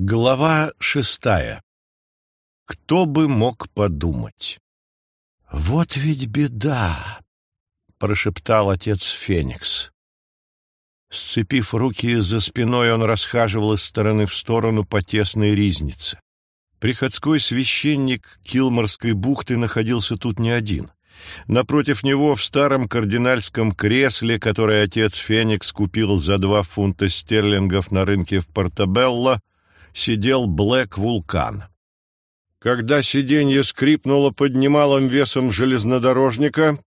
Глава шестая. Кто бы мог подумать? «Вот ведь беда!» — прошептал отец Феникс. Сцепив руки за спиной, он расхаживал из стороны в сторону по тесной ризнице. Приходской священник Килморской бухты находился тут не один. Напротив него в старом кардинальском кресле, которое отец Феникс купил за два фунта стерлингов на рынке в Портабелло, сидел Блэк Вулкан. Когда сиденье скрипнуло под немалым весом железнодорожника,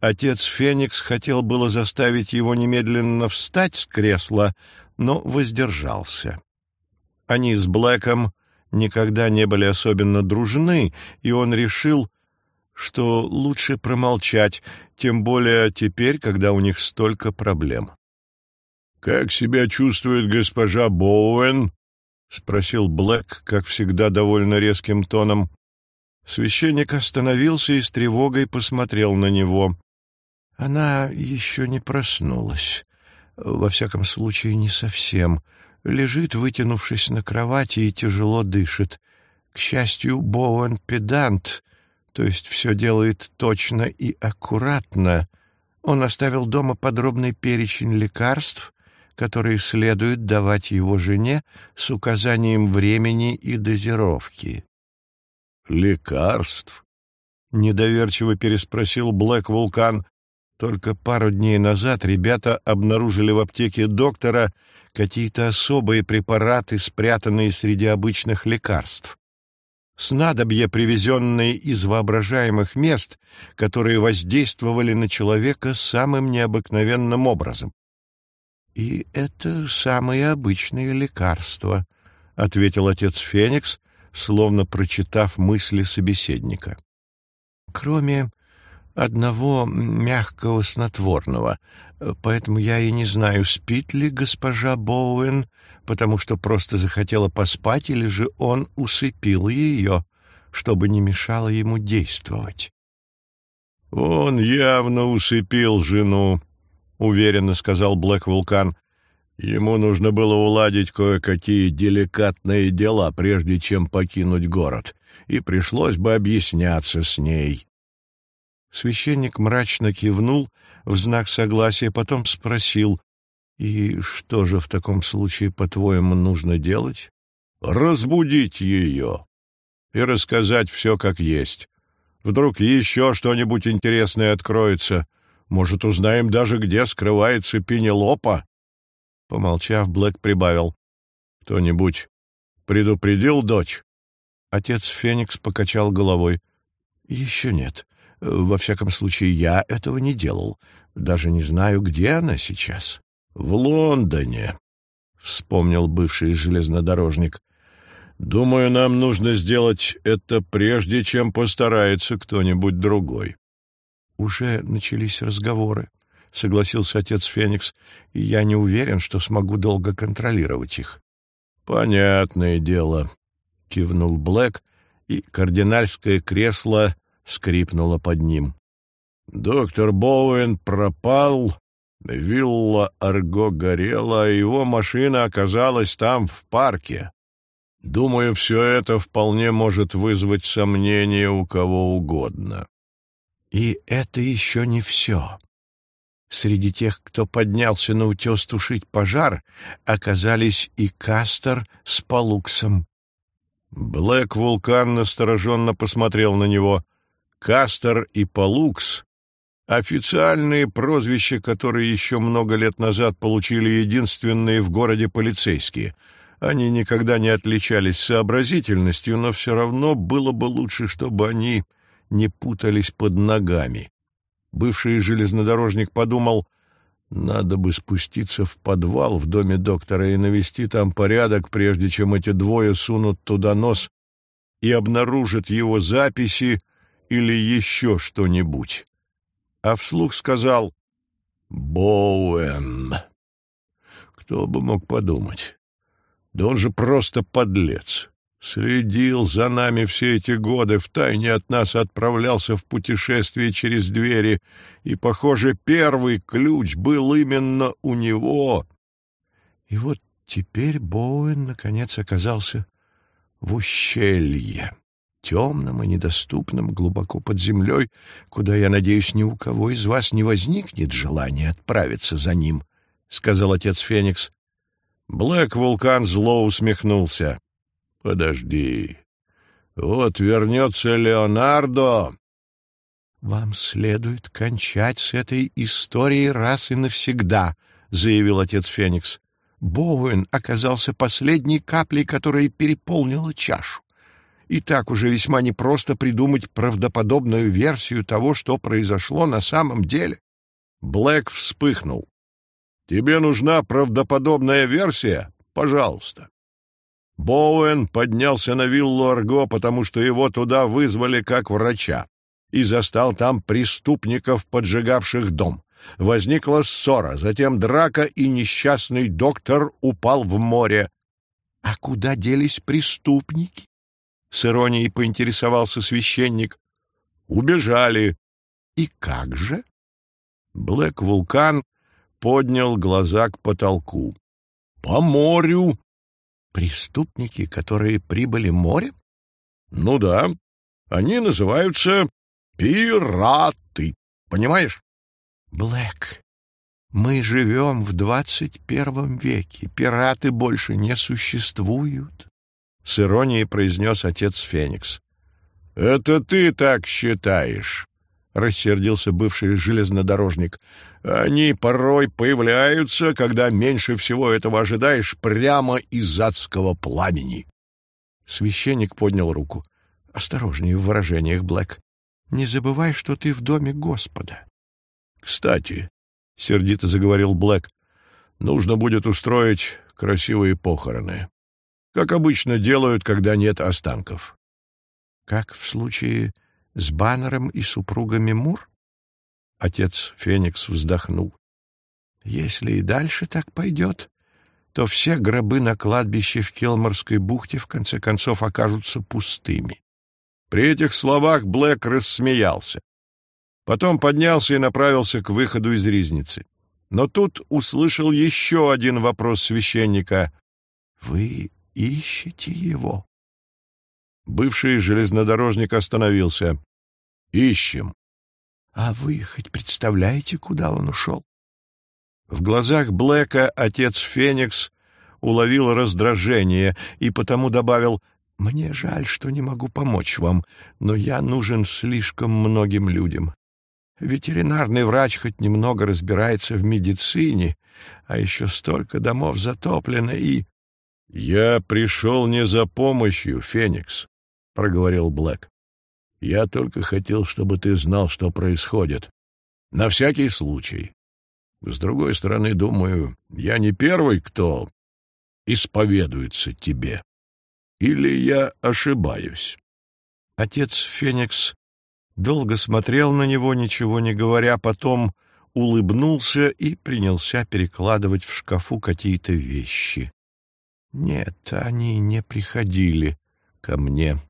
отец Феникс хотел было заставить его немедленно встать с кресла, но воздержался. Они с Блэком никогда не были особенно дружны, и он решил, что лучше промолчать, тем более теперь, когда у них столько проблем. «Как себя чувствует госпожа Боуэн?» — спросил Блэк, как всегда, довольно резким тоном. Священник остановился и с тревогой посмотрел на него. Она еще не проснулась. Во всяком случае, не совсем лежит, вытянувшись на кровати, и тяжело дышит. К счастью, Боуэн педант, то есть все делает точно и аккуратно. Он оставил дома подробный перечень лекарств, которые следует давать его жене с указанием времени и дозировки. «Лекарств?» — недоверчиво переспросил Блэк Вулкан. Только пару дней назад ребята обнаружили в аптеке доктора какие-то особые препараты, спрятанные среди обычных лекарств. Снадобья, привезенные из воображаемых мест, которые воздействовали на человека самым необыкновенным образом. «И это самые обычные лекарства», — ответил отец Феникс, словно прочитав мысли собеседника. «Кроме одного мягкого снотворного, поэтому я и не знаю, спит ли госпожа Боуэн, потому что просто захотела поспать, или же он усыпил ее, чтобы не мешало ему действовать. «Он явно усыпил жену», — уверенно сказал Блэк Вулкан. «Ему нужно было уладить кое-какие деликатные дела, прежде чем покинуть город, и пришлось бы объясняться с ней». Священник мрачно кивнул в знак согласия, потом спросил, «И что же в таком случае, по-твоему, нужно делать?» «Разбудить ее и рассказать все как есть. Вдруг еще что-нибудь интересное откроется. Может, узнаем даже, где скрывается Пенелопа?» Помолчав, Блэк прибавил, «Кто-нибудь предупредил дочь?» Отец Феникс покачал головой. «Еще нет. Во всяком случае, я этого не делал. Даже не знаю, где она сейчас. — В Лондоне, — вспомнил бывший железнодорожник. — Думаю, нам нужно сделать это прежде, чем постарается кто-нибудь другой. — Уже начались разговоры, — согласился отец Феникс, — и я не уверен, что смогу долго контролировать их. — Понятное дело, — кивнул Блэк, и кардинальское кресло скрипнула под ним. Доктор Боуэн пропал, вилла Арго горела, а его машина оказалась там, в парке. Думаю, все это вполне может вызвать сомнения у кого угодно. И это еще не все. Среди тех, кто поднялся на утес тушить пожар, оказались и Кастер с Палуксом. Блэк Вулкан настороженно посмотрел на него. Кастер и Палукс — официальные прозвища, которые еще много лет назад получили единственные в городе полицейские. Они никогда не отличались сообразительностью, но все равно было бы лучше, чтобы они не путались под ногами. Бывший железнодорожник подумал, надо бы спуститься в подвал в доме доктора и навести там порядок, прежде чем эти двое сунут туда нос и обнаружат его записи, или еще что-нибудь. А вслух сказал «Боуэн». Кто бы мог подумать? Да он же просто подлец. Следил за нами все эти годы, втайне от нас отправлялся в путешествие через двери, и, похоже, первый ключ был именно у него. И вот Теперь Боуэн, наконец, оказался в ущелье, темном и недоступном, глубоко под землей, куда, я надеюсь, ни у кого из вас не возникнет желания отправиться за ним, — сказал отец Феникс. Блэк Вулкан зло усмехнулся. — Подожди. Вот вернется Леонардо. — Вам следует кончать с этой историей раз и навсегда, — заявил отец Феникс. Боуэн оказался последней каплей, которая переполнила чашу. И так уже весьма непросто придумать правдоподобную версию того, что произошло на самом деле. Блэк вспыхнул. «Тебе нужна правдоподобная версия? Пожалуйста». Боуэн поднялся на виллу Арго, потому что его туда вызвали как врача, и застал там преступников, поджигавших дом. Возникла ссора, затем драка, и несчастный доктор упал в море. — А куда делись преступники? — с иронией поинтересовался священник. — Убежали. — И как же? Блэк Вулкан поднял глаза к потолку. — По морю. — Преступники, которые прибыли морем? — Ну да. Они называются пираты. Понимаешь? Блэк, мы живем в двадцать первом веке. Пираты больше не существуют, — с иронией произнес отец Феникс. — Это ты так считаешь, — рассердился бывший железнодорожник. — Они порой появляются, когда меньше всего этого ожидаешь, прямо из адского пламени. Священник поднял руку. — Осторожнее в выражениях, Блэк. Не забывай, что ты в доме Господа. Кстати, — сердито заговорил Блэк, — нужно будет устроить красивые похороны. Как обычно делают, когда нет останков. Как в случае с Баннером и супругами Мур? Отец Феникс вздохнул. Если и дальше так пойдет, то все гробы на кладбище в Келморской бухте в конце концов окажутся пустыми. При этих словах Блэк рассмеялся. Потом поднялся и направился к выходу из ризницы. Но тут услышал еще один вопрос священника. «Вы ищете его?» Бывший железнодорожник остановился. «Ищем». «А вы хоть представляете, куда он ушел?» В глазах Блэка отец Феникс уловил раздражение и потому добавил «Мне жаль, что не могу помочь вам, но я нужен слишком многим людям. Ветеринарный врач хоть немного разбирается в медицине, а еще столько домов затоплено и... — Я пришел не за помощью, Феникс, — проговорил Блэк. — Я только хотел, чтобы ты знал, что происходит. На всякий случай. С другой стороны, думаю, я не первый, кто исповедуется тебе. Или я ошибаюсь? Отец Феникс долго смотрел на него, ничего не говоря, потом улыбнулся и принялся перекладывать в шкафу какие-то вещи. «Нет, они не приходили ко мне», —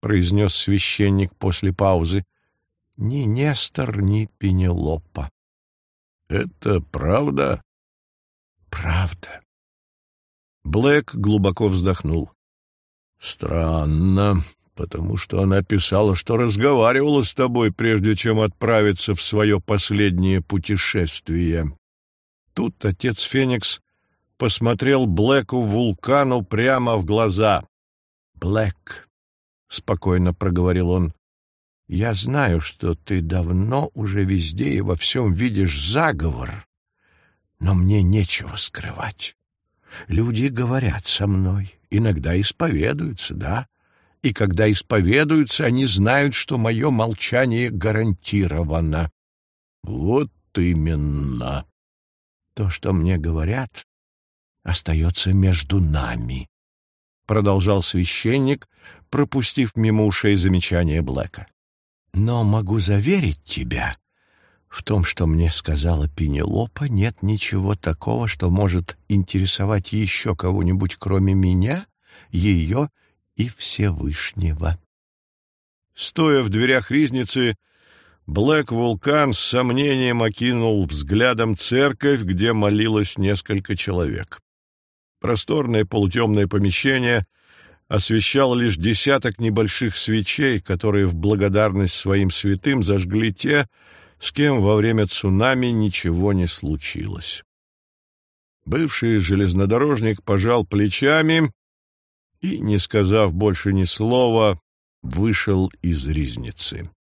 произнес священник после паузы. «Ни Нестор, ни Пенелопа». «Это правда?» «Правда». Блэк глубоко вздохнул. «Странно потому что она писала, что разговаривала с тобой, прежде чем отправиться в свое последнее путешествие. Тут отец Феникс посмотрел Блэку вулкану прямо в глаза. «Блэк», — спокойно проговорил он, — «я знаю, что ты давно уже везде и во всем видишь заговор, но мне нечего скрывать. Люди говорят со мной, иногда исповедуются, да, и когда исповедуются, они знают, что мое молчание гарантировано. Вот именно. То, что мне говорят, остается между нами, — продолжал священник, пропустив мимо ушей замечание Блэка. Но могу заверить тебя, в том, что мне сказала Пенелопа, нет ничего такого, что может интересовать еще кого-нибудь, кроме меня, ее и Всевышнего. Стоя в дверях ризницы, Блэк Вулкан с сомнением окинул взглядом церковь, где молилось несколько человек. Просторное полутемное помещение освещал лишь десяток небольших свечей, которые в благодарность своим святым зажгли те, с кем во время цунами ничего не случилось. Бывший железнодорожник пожал плечами и, не сказав больше ни слова, вышел из ризницы.